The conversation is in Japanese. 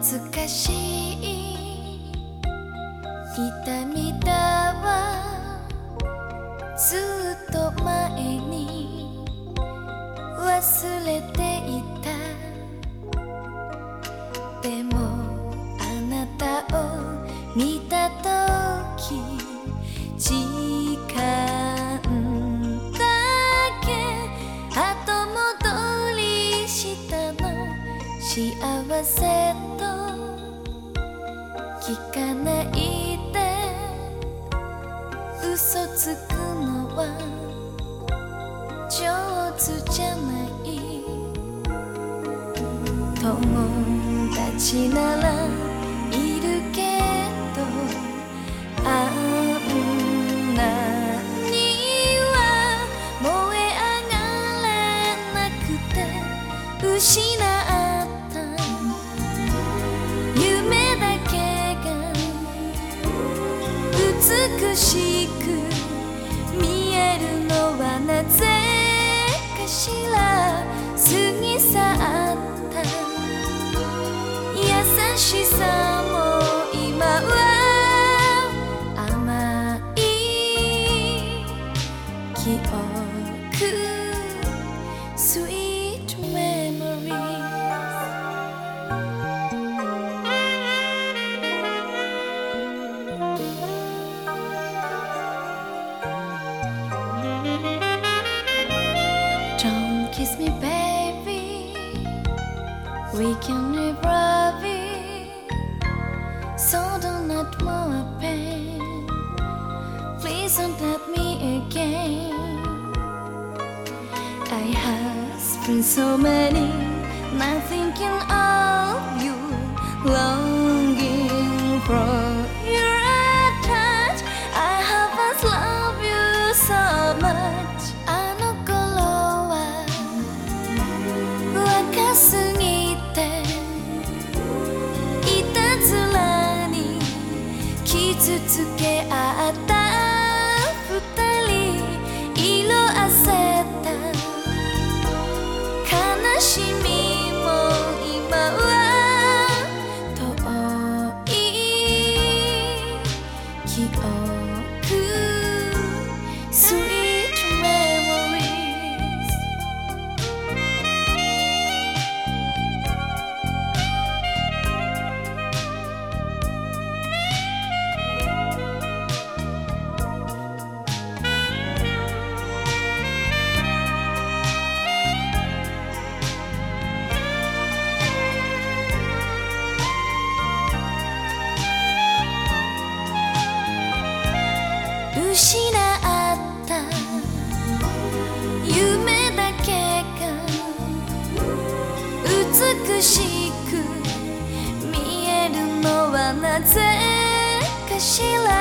懐かしい忘れていた。でもあなたを見た時時間だけ後戻りしたの。幸せと聞かないで。嘘つくのは上手じゃない友達ならいるけどあんなには燃え上がれなくて失った夢だけが美しく kiss me, baby. We can don't more pain. Please don't let me again. I have spent so many, not thinking of you, longing for 傷つけ合った二人色あせた悲しみも今は遠い記憶しく見えるのはなぜかしら。